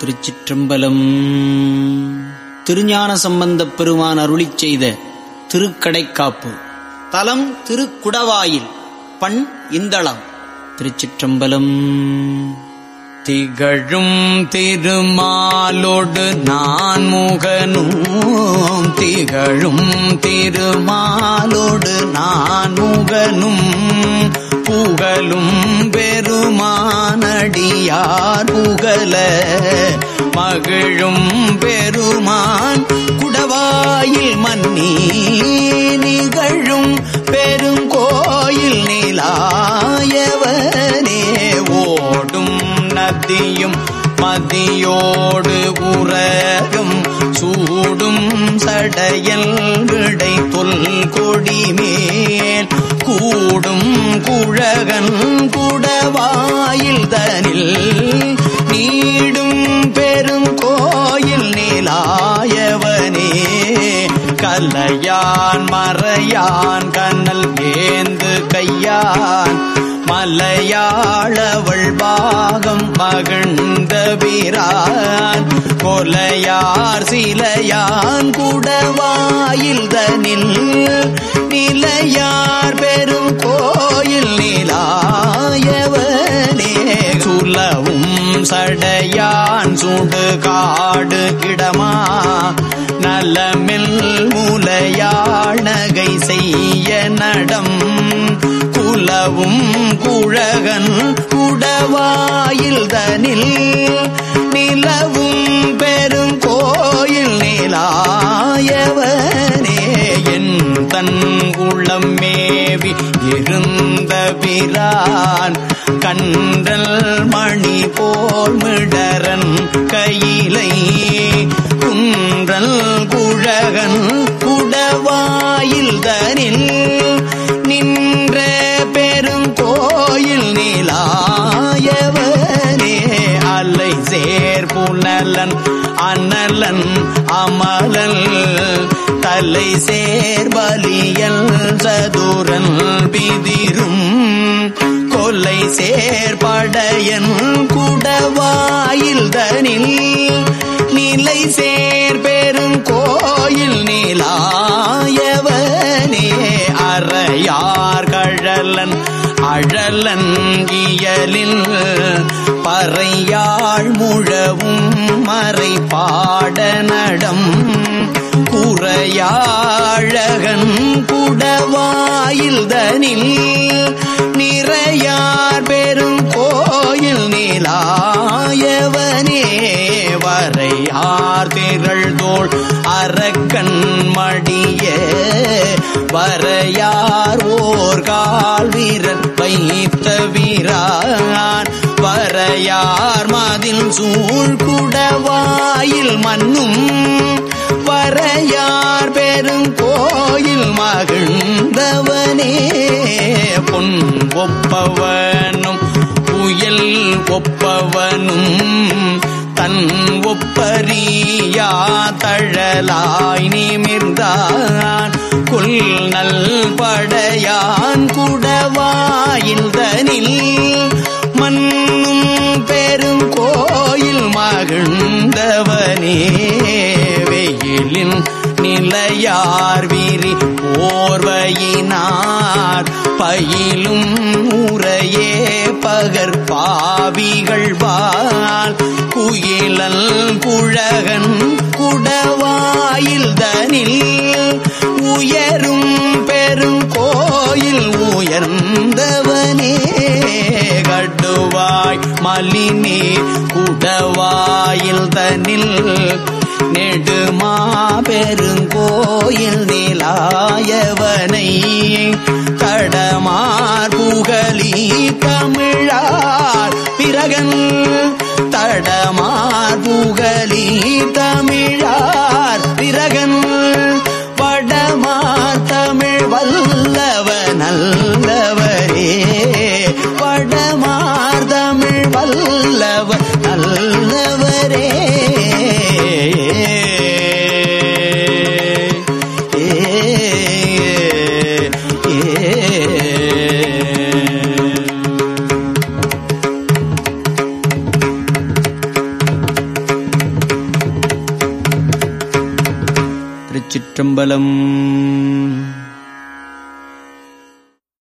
திருச்சிற்றம்பலம். திருஞான சம்பந்தப் பெருமான் அருளி செய்த திருக்கடைக்காப்பு. தலம் திருக்குடவாயில் பண் இந்தளம். திருச்சிற்றம்பலம். திகழும் திருமாலோடு நான் முகனும் திகழும் திருமாலோடு நான் முகனும். புகழும் பெருமானடியார் புகழ. மகிழும் பெருமான் குடவாயில் மன்னி நிகழும் பெருங்கோயில் நிலாயவனே. ஓடும் நதியும் மதியோடு உற சடையல் விடை தொல் கொடிமேல் கூடும் குழகன் குடவாயில் தனில் நீடும் பெரும் கோயில் நிலாயவனே. கலையான் மறையான் கண்ணல் ஏந்து கையான் மலையாளவள் பாகம் மகிழ்ந்த வீரான். கொலையார் சிலையான் குடவாயில் தனில். நிலையார் பெரும் கோயில் நிலாயவனே. சுலவும் சடையான் சுடு காடு கிடமா. நலமில் மூலையாழகை செய்ய நடம். குலவும் குழகன் குடவாயில் தனில். நீ பிரான் கண்டல் மணி போல் மிடரன் கையிலை. குன்றல் குழகன் குடவாயில் தனில் அலை சேர் புனலன் அனலன் அமலல் தலை சேர் பலியல் சதுரன் பிதிரும் கொலை சேர்படையன் குடவாயில் தனில் நிலை சேர் பெருங்கோயில் நிலாயவனே அறையார் கழலன் அழலன் இயலில் பறையா வாழ்முழவும் மறை பாட நடம் குறையாழகன் குடவாயில் தனில் நிறையார் பெரும் கோயில் நிலாயவனே. வரையார் திரள் தோல் அரக்கன் மடிய. வரையார் ஓர் கால் வீரர் வைத்த வீரான். வரையார் மதில் சூழ் குடவாயில் மண்ணும்? பெரும் கோயில் மகிழ்ந்தவனே? பொன் ஒப்பவனும் புயல் ஒப்பவனும் தன் ஒப்பரியா தழலாய் நிமிர்ந்தான். கொல் நல் படையான் குடவாயில் தனில் வெயிலின் நிலையார் விரி போர்வையினார். பயிலும் உரையே பகற்பாவிகள் வாழ். குயிலல் குழகன் குடவாயில் தனில் உயரும் பெரும் கோயில் உயர்ந்தவனே. கடுவாய் மலினே நில் நெடுமா பெருங்கோயில் நிலாயவனை தடமார் புகழி தமிழார் பிறகன் தடமார் புகழி தமிழ் திருச்சிற்றம்பலம்